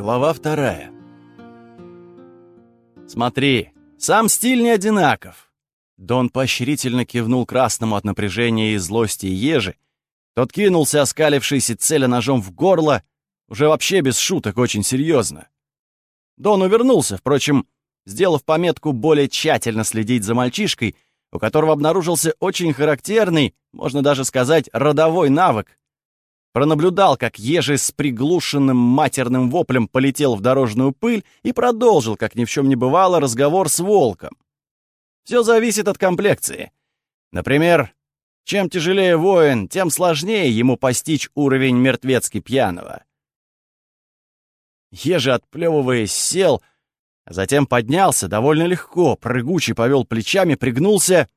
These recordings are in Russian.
Глава вторая. «Смотри, сам стиль не одинаков!» Дон поощрительно кивнул красному от напряжения и злости ежи. Тот кинулся, оскалившийся целя ножом в горло, уже вообще без шуток, очень серьезно. Дон увернулся, впрочем, сделав пометку более тщательно следить за мальчишкой, у которого обнаружился очень характерный, можно даже сказать, родовой навык пронаблюдал, как ежи с приглушенным матерным воплем полетел в дорожную пыль и продолжил, как ни в чем не бывало, разговор с волком. Все зависит от комплекции. Например, чем тяжелее воин, тем сложнее ему постичь уровень мертвецки пьяного. Ежи, отплевываясь, сел, а затем поднялся довольно легко, прыгучий повел плечами, пригнулся,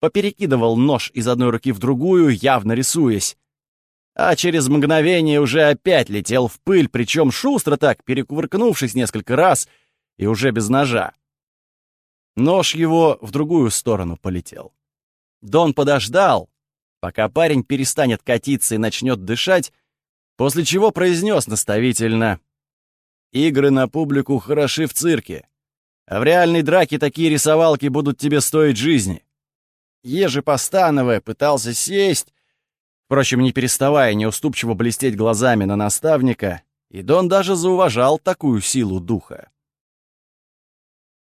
поперекидывал нож из одной руки в другую, явно рисуясь а через мгновение уже опять летел в пыль, причем шустро так, перекувыркнувшись несколько раз и уже без ножа. Нож его в другую сторону полетел. Дон подождал, пока парень перестанет катиться и начнет дышать, после чего произнес наставительно «Игры на публику хороши в цирке, а в реальной драке такие рисовалки будут тебе стоить жизни». Ежи постановая пытался сесть, Впрочем, не переставая неуступчиво блестеть глазами на наставника, и Дон даже зауважал такую силу духа.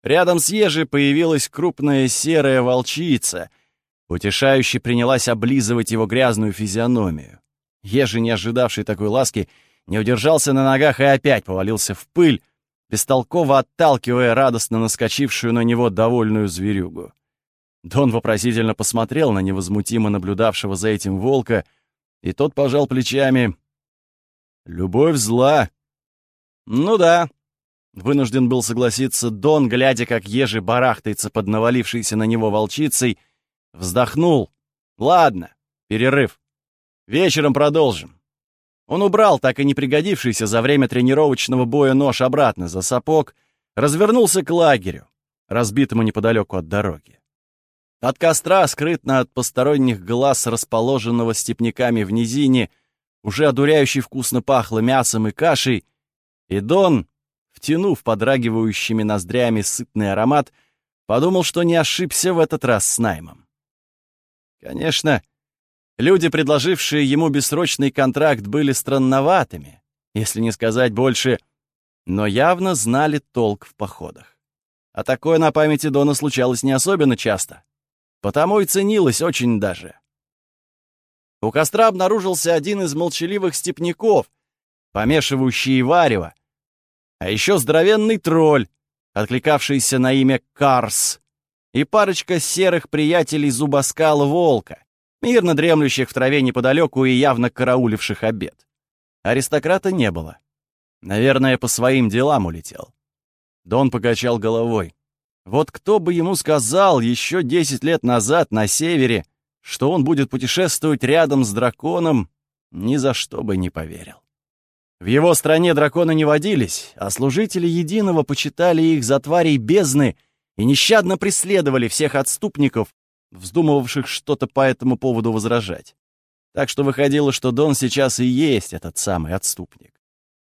Рядом с Ежи появилась крупная серая волчица, утешающе принялась облизывать его грязную физиономию. Ежи, не ожидавший такой ласки, не удержался на ногах и опять повалился в пыль, бестолково отталкивая радостно наскочившую на него довольную зверюгу. Дон вопросительно посмотрел на невозмутимо наблюдавшего за этим волка, и тот пожал плечами. «Любовь зла». «Ну да», — вынужден был согласиться Дон, глядя, как ежи барахтается под навалившейся на него волчицей, вздохнул. «Ладно, перерыв. Вечером продолжим». Он убрал так и не пригодившийся за время тренировочного боя нож обратно за сапог, развернулся к лагерю, разбитому неподалеку от дороги. От костра, скрытно от посторонних глаз, расположенного степняками в низине, уже одуряюще вкусно пахло мясом и кашей, и Дон, втянув подрагивающими ноздрями сытный аромат, подумал, что не ошибся в этот раз с наймом. Конечно, люди, предложившие ему бессрочный контракт, были странноватыми, если не сказать больше, но явно знали толк в походах. А такое на памяти Дона случалось не особенно часто. Потому и ценилось очень даже. У костра обнаружился один из молчаливых степняков, помешивающий варево, а еще здоровенный тролль, откликавшийся на имя Карс, и парочка серых приятелей зубоскала волка, мирно дремлющих в траве неподалеку и явно карауливших обед. Аристократа не было. Наверное, по своим делам улетел. Дон покачал головой. Вот кто бы ему сказал еще десять лет назад на севере, что он будет путешествовать рядом с драконом, ни за что бы не поверил. В его стране драконы не водились, а служители Единого почитали их за тварей бездны и нещадно преследовали всех отступников, вздумывавших что-то по этому поводу возражать. Так что выходило, что Дон сейчас и есть этот самый отступник.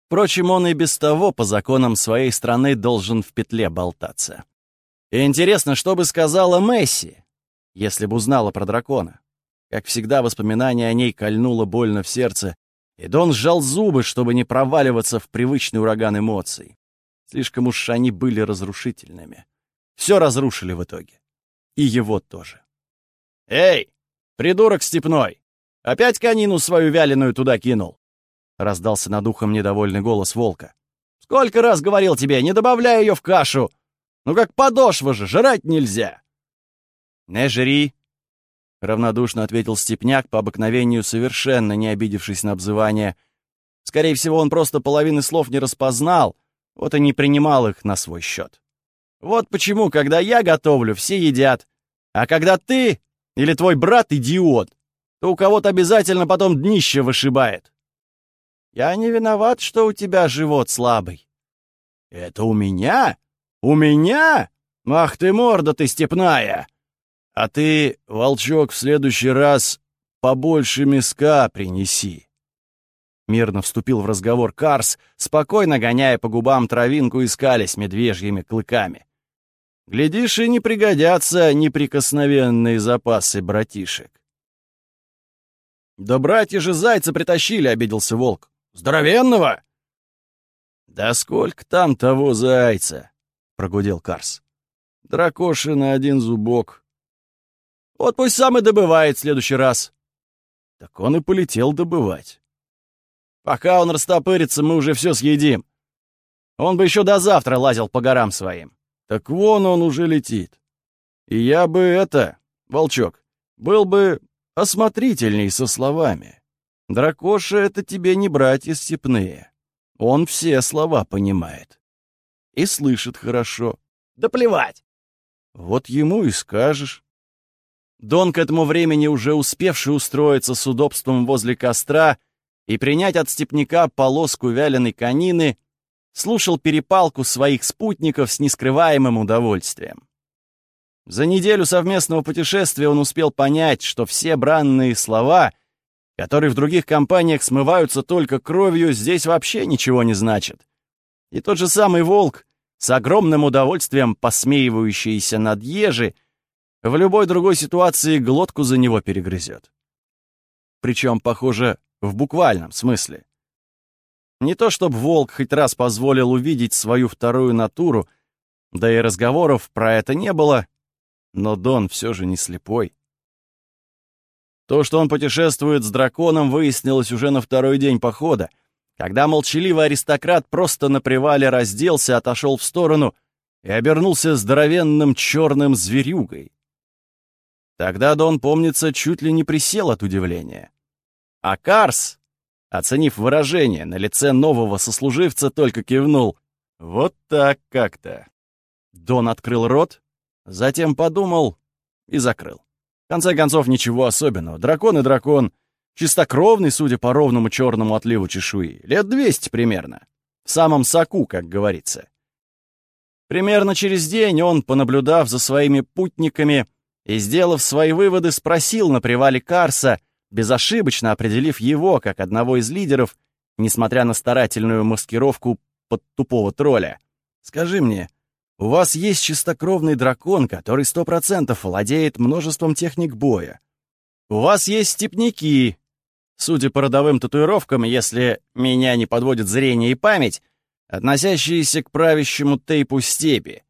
Впрочем, он и без того по законам своей страны должен в петле болтаться. И интересно, что бы сказала Месси, если бы узнала про дракона. Как всегда, воспоминание о ней кольнуло больно в сердце, и Дон сжал зубы, чтобы не проваливаться в привычный ураган эмоций. Слишком уж они были разрушительными. Все разрушили в итоге. И его тоже. «Эй, придурок степной! Опять конину свою вяленую туда кинул!» Раздался над ухом недовольный голос волка. «Сколько раз говорил тебе, не добавляй ее в кашу! Ну как подошва же, жрать нельзя!» «Не жри!» — равнодушно ответил Степняк, по обыкновению совершенно не обидевшись на обзывание. Скорее всего, он просто половины слов не распознал, вот и не принимал их на свой счет. «Вот почему, когда я готовлю, все едят, а когда ты или твой брат идиот, то у кого-то обязательно потом днище вышибает». «Я не виноват, что у тебя живот слабый». «Это у меня?» «У меня? Ах ты, морда ты степная! А ты, волчок, в следующий раз побольше миска принеси». Мирно вступил в разговор Карс, спокойно гоняя по губам травинку и скались медвежьими клыками. Глядишь, и не пригодятся неприкосновенные запасы братишек. «Да братья же зайца притащили», — обиделся волк. «Здоровенного!» «Да сколько там того зайца?» — прогудел Карс. «Дракоши на один зубок». «Вот пусть сам и добывает в следующий раз». Так он и полетел добывать. «Пока он растопырится, мы уже все съедим. Он бы еще до завтра лазил по горам своим. Так вон он уже летит. И я бы это, волчок, был бы осмотрительней со словами. Дракоша — это тебе не братья степные. Он все слова понимает. И слышит хорошо. Да плевать! Вот ему и скажешь. Дон к этому времени уже успевший устроиться с удобством возле костра и принять от степняка полоску вяленой конины, слушал перепалку своих спутников с нескрываемым удовольствием. За неделю совместного путешествия он успел понять, что все бранные слова, которые в других компаниях смываются только кровью, здесь вообще ничего не значат. И тот же самый волк, с огромным удовольствием посмеивающийся над ежи, в любой другой ситуации глотку за него перегрызет. Причем, похоже, в буквальном смысле. Не то чтобы волк хоть раз позволил увидеть свою вторую натуру, да и разговоров про это не было, но Дон все же не слепой. То, что он путешествует с драконом, выяснилось уже на второй день похода, когда молчаливый аристократ просто на привале разделся, отошел в сторону и обернулся здоровенным черным зверюгой. Тогда Дон, помнится, чуть ли не присел от удивления. А Карс, оценив выражение на лице нового сослуживца, только кивнул. Вот так как-то. Дон открыл рот, Затем подумал и закрыл. В конце концов, ничего особенного. Дракон и дракон. Чистокровный, судя по ровному черному отливу чешуи. Лет двести примерно. В самом соку, как говорится. Примерно через день он, понаблюдав за своими путниками и сделав свои выводы, спросил на привале Карса, безошибочно определив его как одного из лидеров, несмотря на старательную маскировку под тупого тролля. «Скажи мне, у вас есть чистокровный дракон, который сто процентов владеет множеством техник боя. У вас есть степняки. Судя по родовым татуировкам, если меня не подводит зрение и память, относящиеся к правящему тейпу степи,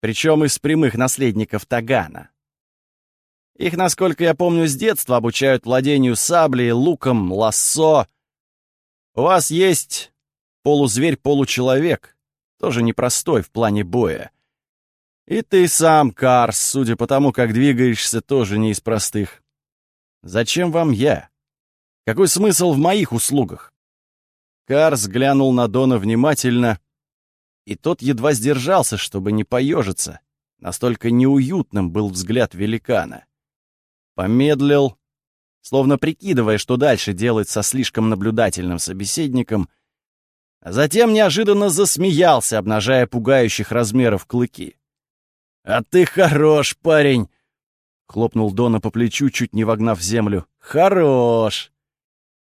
причем из прямых наследников Тагана. Их, насколько я помню, с детства обучают владению саблей, луком, лассо. У вас есть полузверь-получеловек — тоже непростой в плане боя. И ты сам, Карс, судя по тому, как двигаешься, тоже не из простых. Зачем вам я? Какой смысл в моих услугах? Карс глянул на Дона внимательно, и тот едва сдержался, чтобы не поежиться. Настолько неуютным был взгляд великана. Помедлил, словно прикидывая, что дальше делать со слишком наблюдательным собеседником, а затем неожиданно засмеялся, обнажая пугающих размеров клыки. «А ты хорош, парень!» — хлопнул Дона по плечу, чуть не вогнав землю. «Хорош!»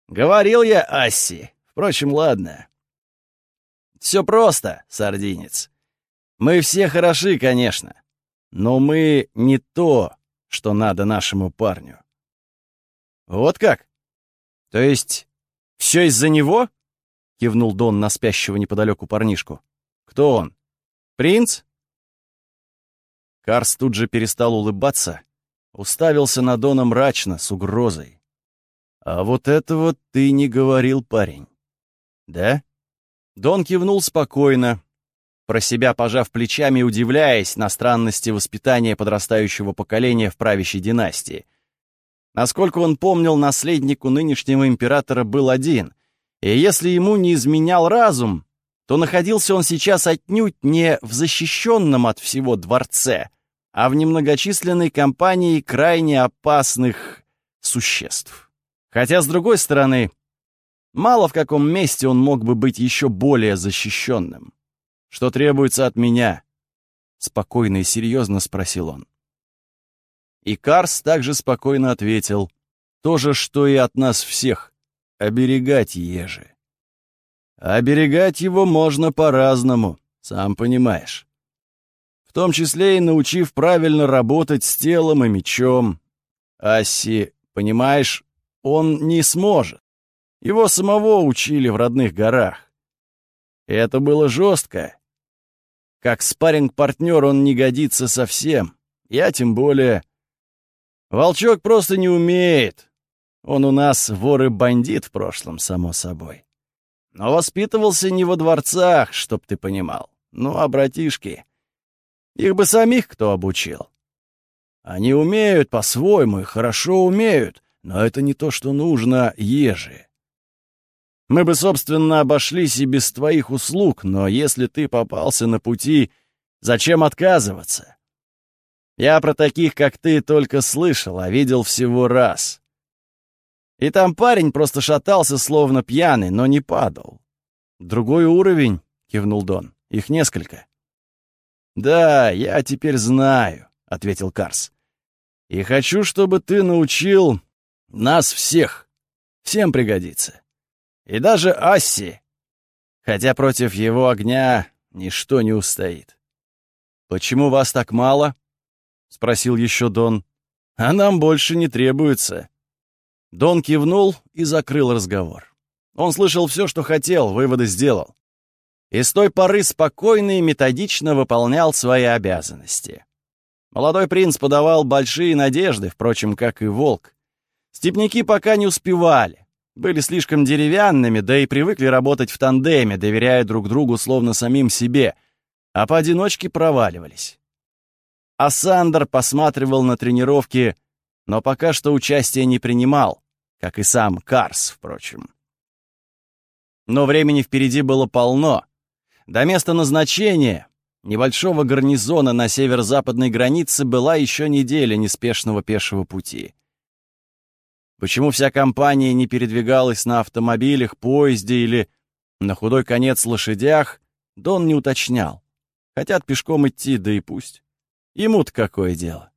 «Говорил я Асси. Впрочем, ладно. Все просто, сардинец. Мы все хороши, конечно, но мы не то, что надо нашему парню». «Вот как? То есть все из-за него?» — кивнул Дон на спящего неподалеку парнишку. «Кто он? Принц?» Карс тут же перестал улыбаться, уставился на Дона мрачно, с угрозой. «А вот этого ты не говорил, парень». «Да?» Дон кивнул спокойно, про себя пожав плечами удивляясь на странности воспитания подрастающего поколения в правящей династии. Насколько он помнил, наследнику нынешнего императора был один — и если ему не изменял разум, то находился он сейчас отнюдь не в защищенном от всего дворце, а в немногочисленной компании крайне опасных существ. Хотя, с другой стороны, мало в каком месте он мог бы быть еще более защищенным. «Что требуется от меня?» — спокойно и серьезно спросил он. И Карс также спокойно ответил. «То же, что и от нас всех. оберегать ежи. Оберегать его можно по-разному, сам понимаешь. В том числе и научив правильно работать с телом и мечом. Асси, понимаешь, он не сможет. Его самого учили в родных горах. Это было жестко. Как спарринг-партнер он не годится совсем. Я тем более. Волчок просто не умеет. Он у нас вор и бандит в прошлом, само собой. Но воспитывался не во дворцах, чтоб ты понимал. Ну, а братишки... Их бы самих кто обучил. Они умеют по-своему и хорошо умеют, но это не то, что нужно ежи. Мы бы, собственно, обошлись и без твоих услуг, но если ты попался на пути, зачем отказываться? Я про таких, как ты, только слышал, а видел всего раз. И там парень просто шатался, словно пьяный, но не падал. «Другой уровень», — кивнул Дон. «Их несколько». «Да, я теперь знаю», — ответил Карс. «И хочу, чтобы ты научил нас всех. Всем пригодится. И даже Асси. Хотя против его огня ничто не устоит». «Почему вас так мало?» — спросил еще Дон. «А нам больше не требуется». Дон кивнул и закрыл разговор. Он слышал все, что хотел, выводы сделал. И с той поры спокойно и методично выполнял свои обязанности. Молодой принц подавал большие надежды, впрочем, как и волк. Степняки пока не успевали. Были слишком деревянными, да и привыкли работать в тандеме, доверяя друг другу словно самим себе, а поодиночке проваливались. А Сандер посматривал на тренировки, но пока что участия не принимал как и сам Карс, впрочем. Но времени впереди было полно. До места назначения, небольшого гарнизона на северо-западной границе, была еще неделя неспешного пешего пути. Почему вся компания не передвигалась на автомобилях, поезде или на худой конец лошадях, Дон не уточнял. Хотят пешком идти, да и пусть. Ему-то какое дело.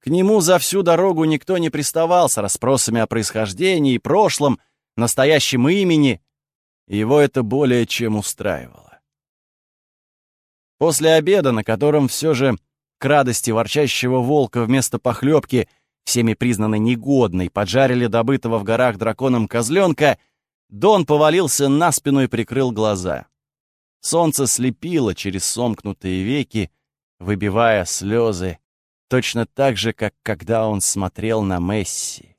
К нему за всю дорогу никто не приставал с расспросами о происхождении и прошлом, настоящем имени. Его это более чем устраивало. После обеда, на котором все же к радости ворчащего волка вместо похлебки, всеми признанной негодной, поджарили добытого в горах драконом козленка, Дон повалился на спину и прикрыл глаза. Солнце слепило через сомкнутые веки, выбивая слезы точно так же, как когда он смотрел на Месси.